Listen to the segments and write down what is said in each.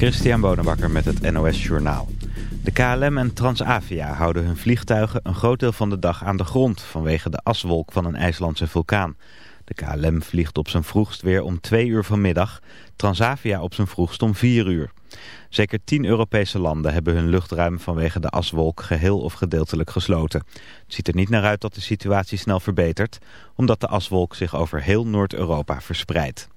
Christian Bonenbakker met het NOS Journaal. De KLM en Transavia houden hun vliegtuigen een groot deel van de dag aan de grond... vanwege de aswolk van een IJslandse vulkaan. De KLM vliegt op zijn vroegst weer om twee uur vanmiddag, Transavia op zijn vroegst om vier uur. Zeker tien Europese landen hebben hun luchtruim vanwege de aswolk geheel of gedeeltelijk gesloten. Het ziet er niet naar uit dat de situatie snel verbetert, omdat de aswolk zich over heel Noord-Europa verspreidt.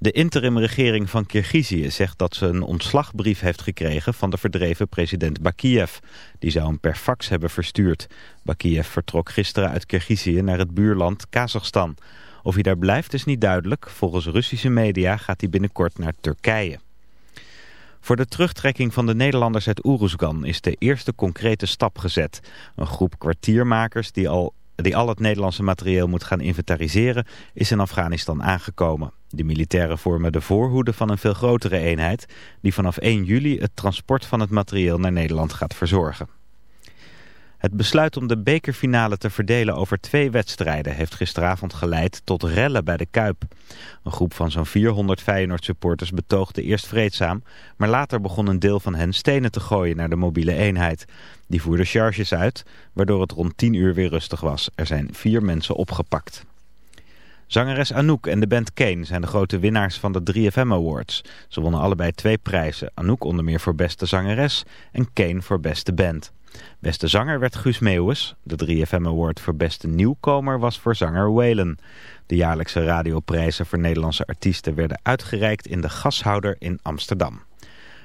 De interimregering van Kirgizië zegt dat ze een ontslagbrief heeft gekregen van de verdreven president Bakiev. Die zou hem per fax hebben verstuurd. Bakiev vertrok gisteren uit Kirgizië naar het buurland Kazachstan. Of hij daar blijft is niet duidelijk. Volgens Russische media gaat hij binnenkort naar Turkije. Voor de terugtrekking van de Nederlanders uit Oeruzgan is de eerste concrete stap gezet. Een groep kwartiermakers die al, die al het Nederlandse materieel moet gaan inventariseren is in Afghanistan aangekomen. De militairen vormen de voorhoede van een veel grotere eenheid die vanaf 1 juli het transport van het materieel naar Nederland gaat verzorgen. Het besluit om de bekerfinale te verdelen over twee wedstrijden heeft gisteravond geleid tot rellen bij de Kuip. Een groep van zo'n 400 Feyenoord supporters betoogde eerst vreedzaam, maar later begon een deel van hen stenen te gooien naar de mobiele eenheid. Die voerde charges uit, waardoor het rond 10 uur weer rustig was. Er zijn vier mensen opgepakt. Zangeres Anouk en de band Kane zijn de grote winnaars van de 3FM Awards. Ze wonnen allebei twee prijzen. Anouk onder meer voor beste zangeres en Kane voor beste band. Beste zanger werd Guus Meeuwis. De 3FM Award voor beste nieuwkomer was voor zanger Waylon. De jaarlijkse radioprijzen voor Nederlandse artiesten werden uitgereikt in de Gashouder in Amsterdam.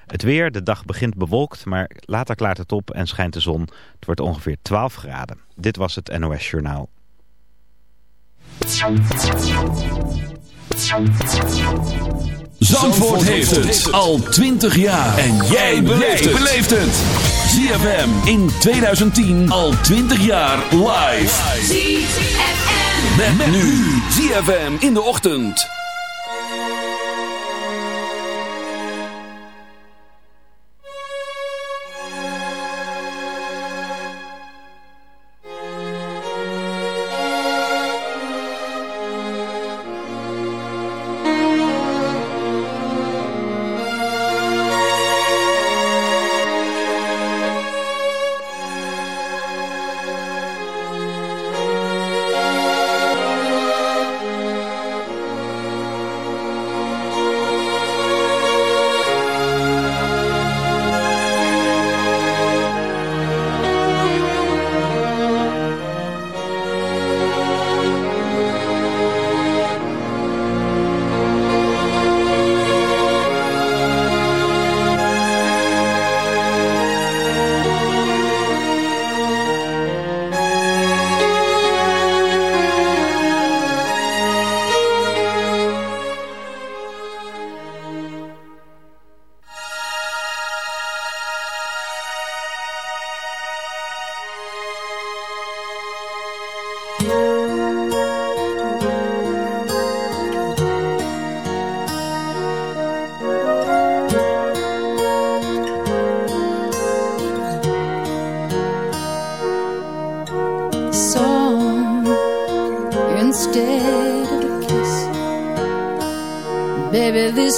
Het weer, de dag begint bewolkt, maar later klaart het op en schijnt de zon. Het wordt ongeveer 12 graden. Dit was het NOS Journaal. Zandvoort heeft het al 20 jaar. En jij beleeft het. ZFM in 2010 al 20 jaar live. ZFM. Met, met nu. ZFM in de ochtend.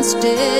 instead.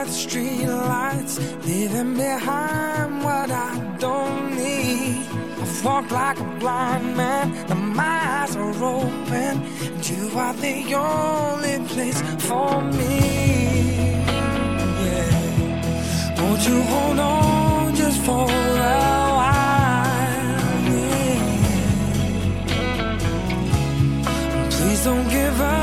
Streetlights the street lights, leaving behind what I don't need. I've walked like a blind man, and my eyes are open, and you are the only place for me. Yeah. Won't you hold on just for a while? Yeah. Please don't give up.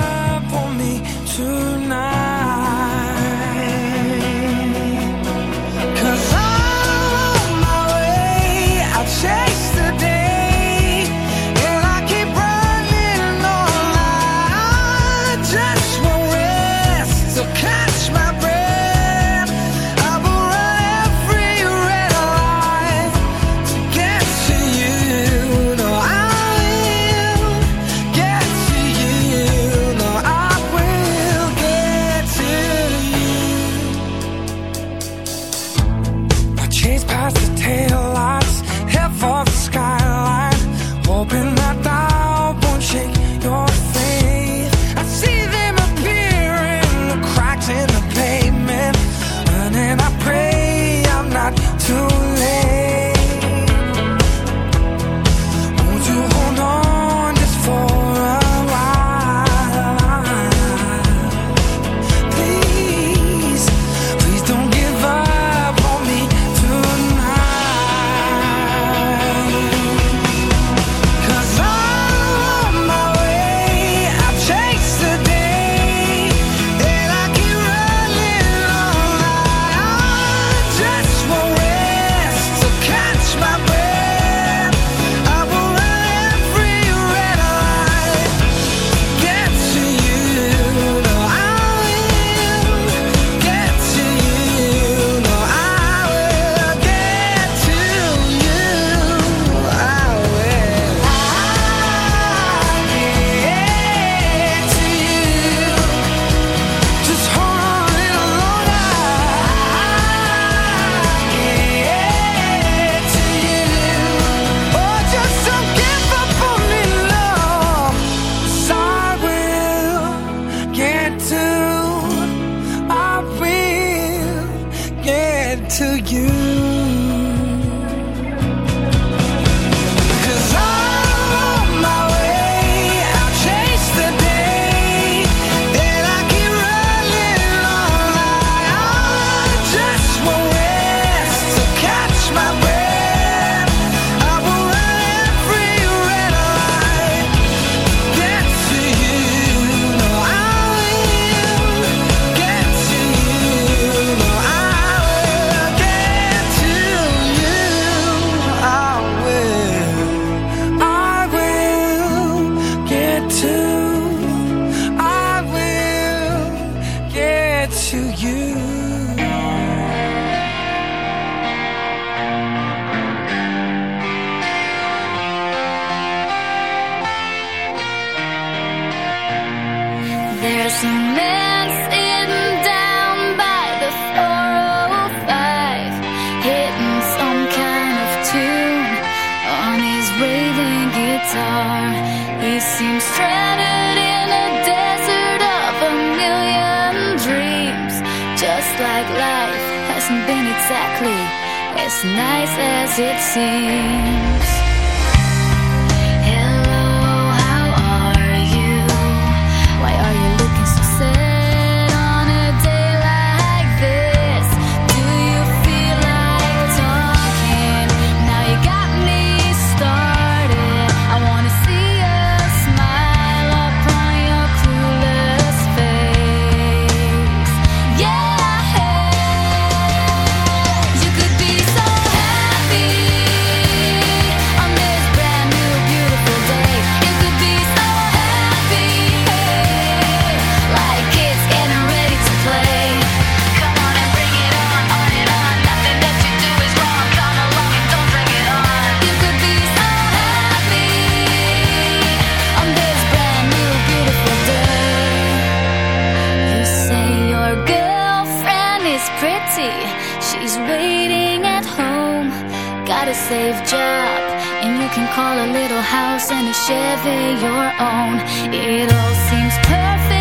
Got a safe job, and you can call a little house and a Chevy your own. It all seems perfect.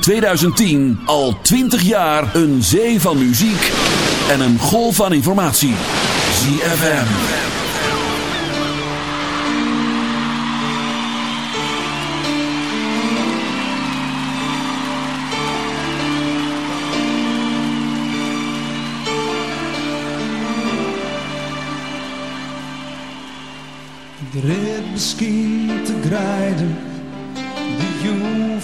2010 al 20 jaar een zee van muziek en een golf van informatie. ZFM. Ik red te grijden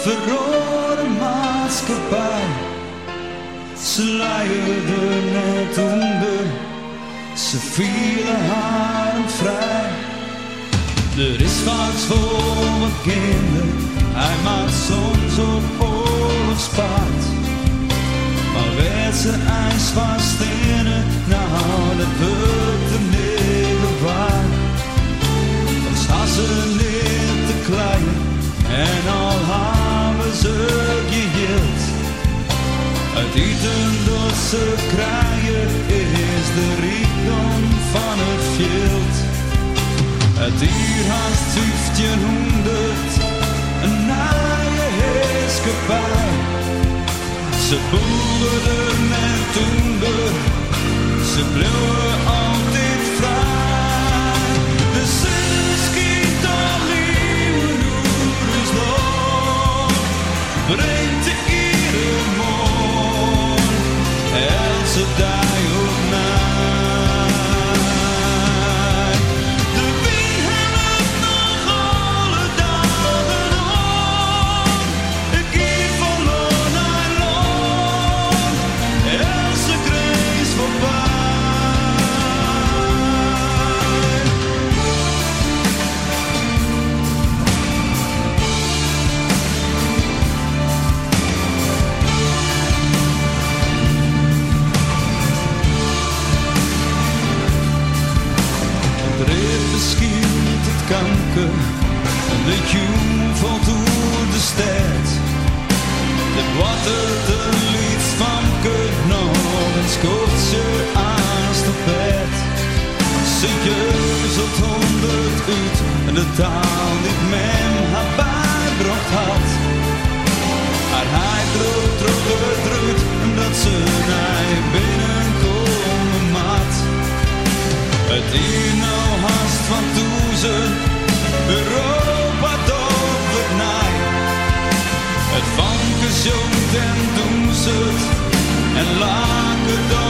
verrode maatschappij. Ze luierde net onder, ze vielen haar vrij. Er is vaak voor wat kinderen, hij maakt soms op oorlogspaard. Maar werd ze ijs vast in het, nou Die eten ze kraaien is de rijkdom van het veld. Het dier haast 1500, een naaie heerskepaar. Ze boerende met toen toender, ze bleven altijd vrij. De zon schiet al nu is los. taal die men haar bijbracht had. Maar hij droog droog gedrukt, dat ze naar binnenkomen mat. Het hier nou haast van toezen, Europa doof het naai. Het vankensjongt en doezet, en laken dood.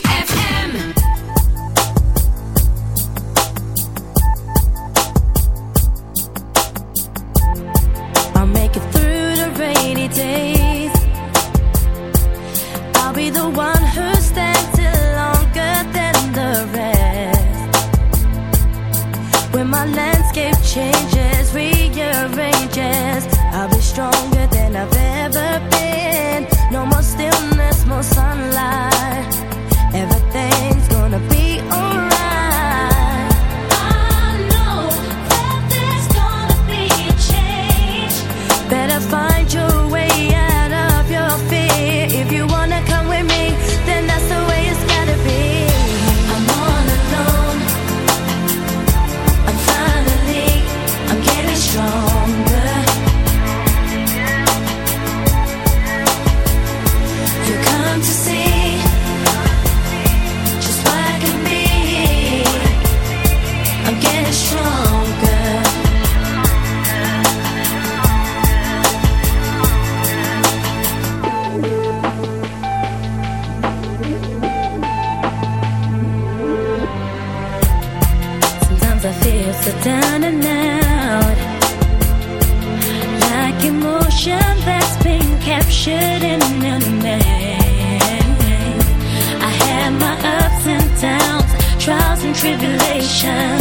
tribulation.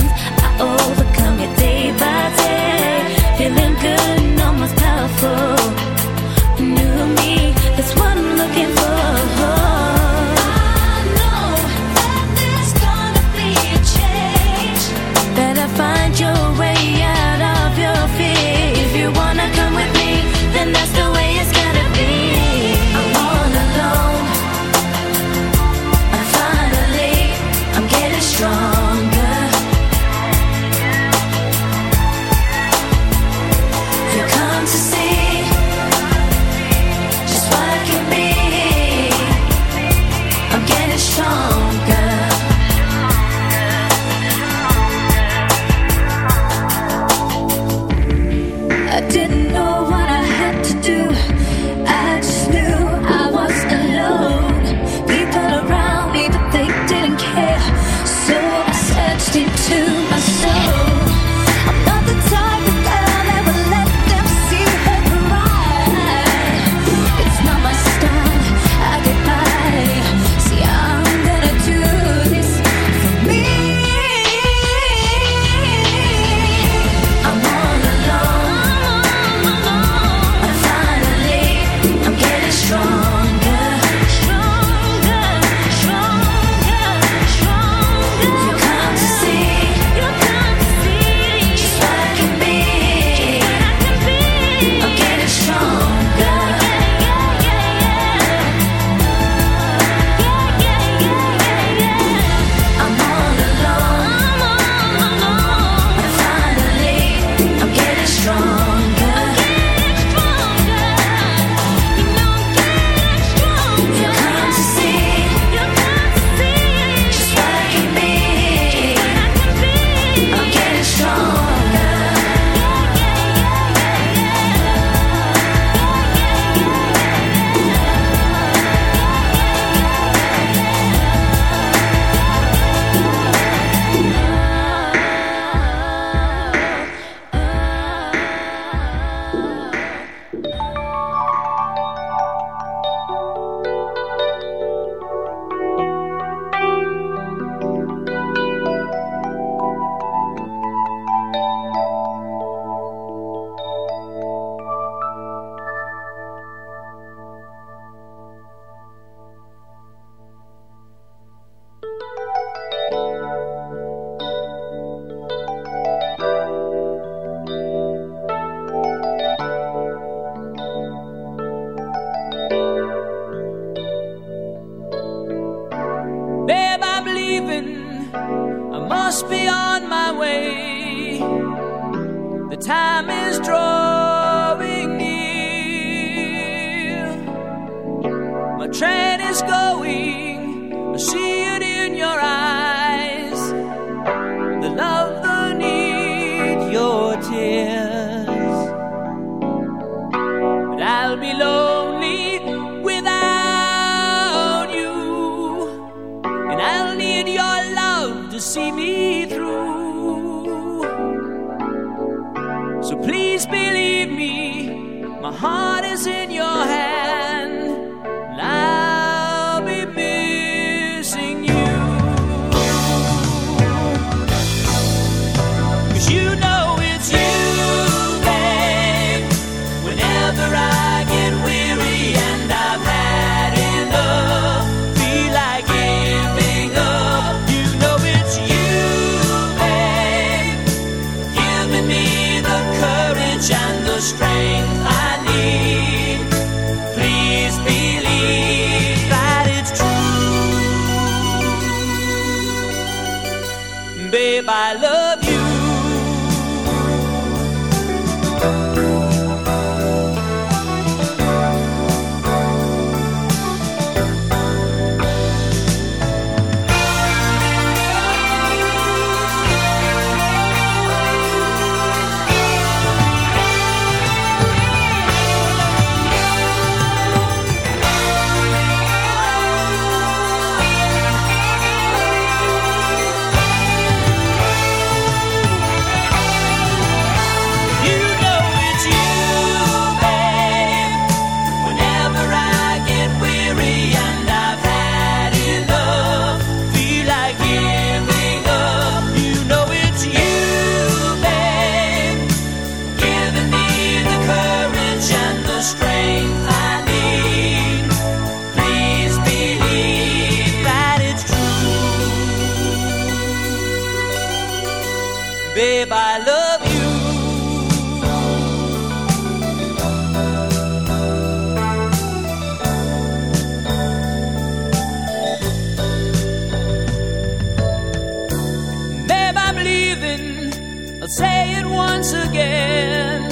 Say it once again.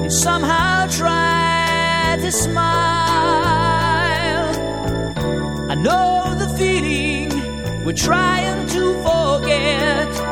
You somehow tried to smile. I know the feeling we're trying to forget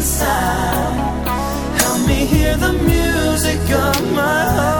inside. Help me hear the music of my heart.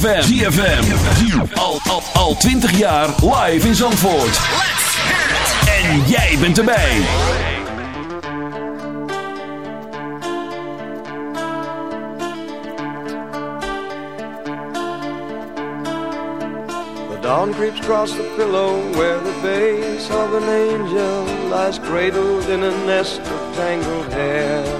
ZFM. ZFM. Al, al, al 20 jaar live in Zandvoort. En jij bent erbij. The dawn creeps across the pillow where the face of an angel lies cradled in a nest of tangled hair.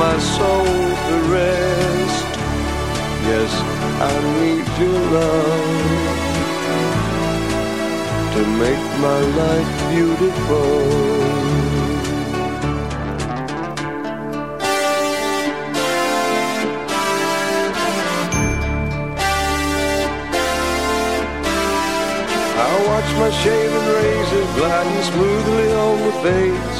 my soul to rest. Yes, I need your love to make my life beautiful. I watch my shaven razor gliding smoothly on the face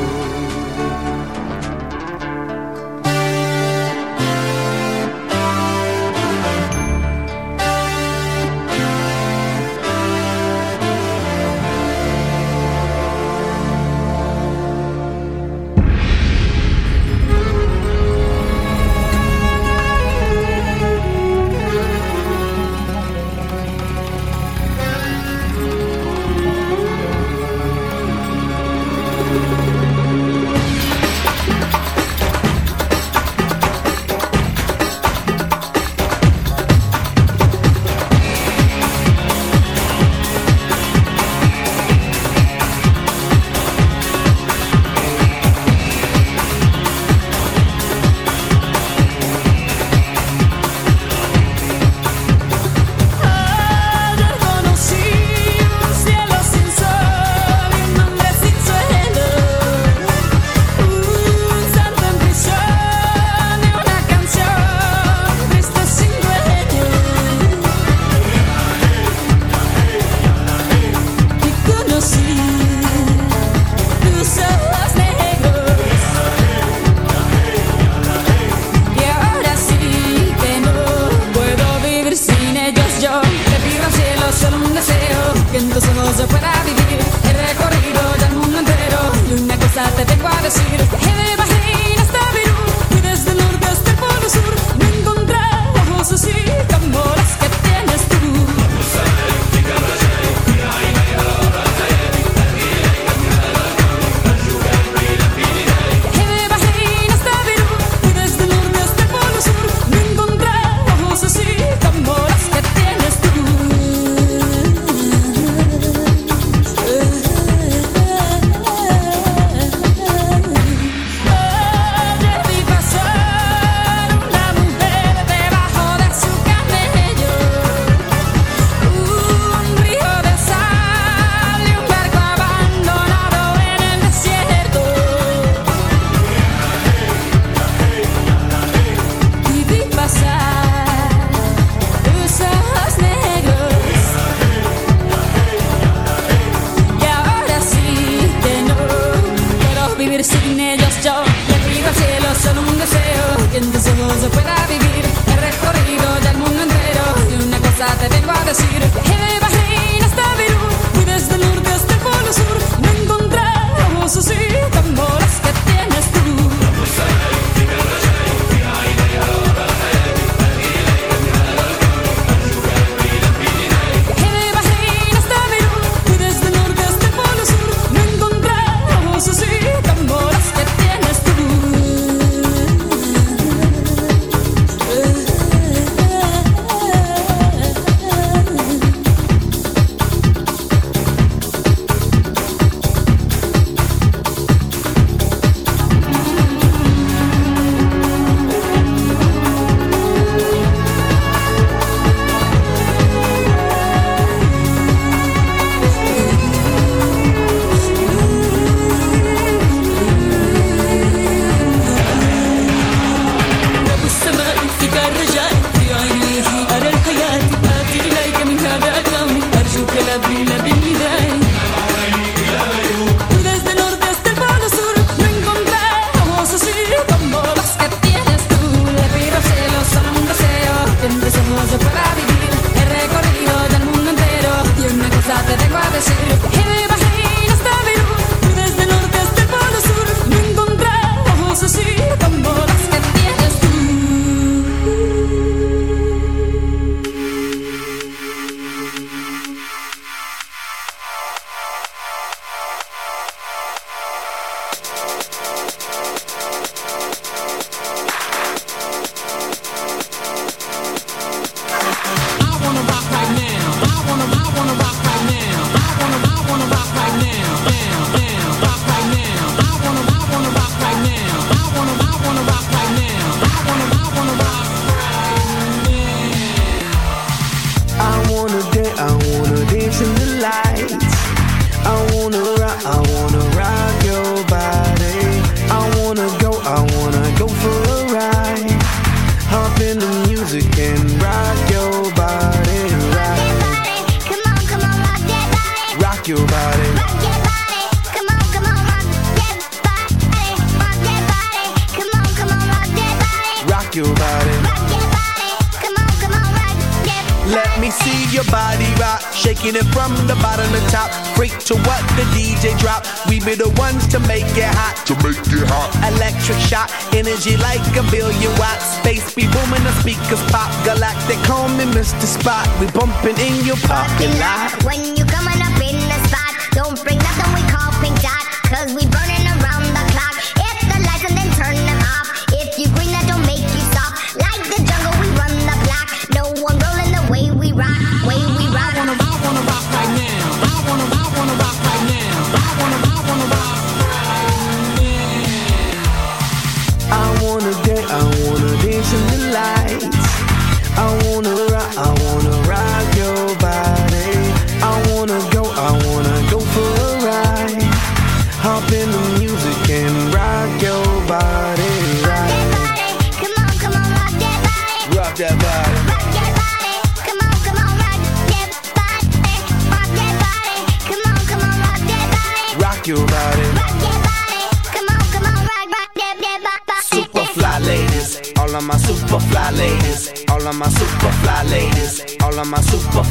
my super fly ladies, all of my super,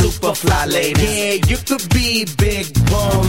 super fly ladies. Yeah, you could be big, bone,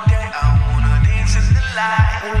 inside.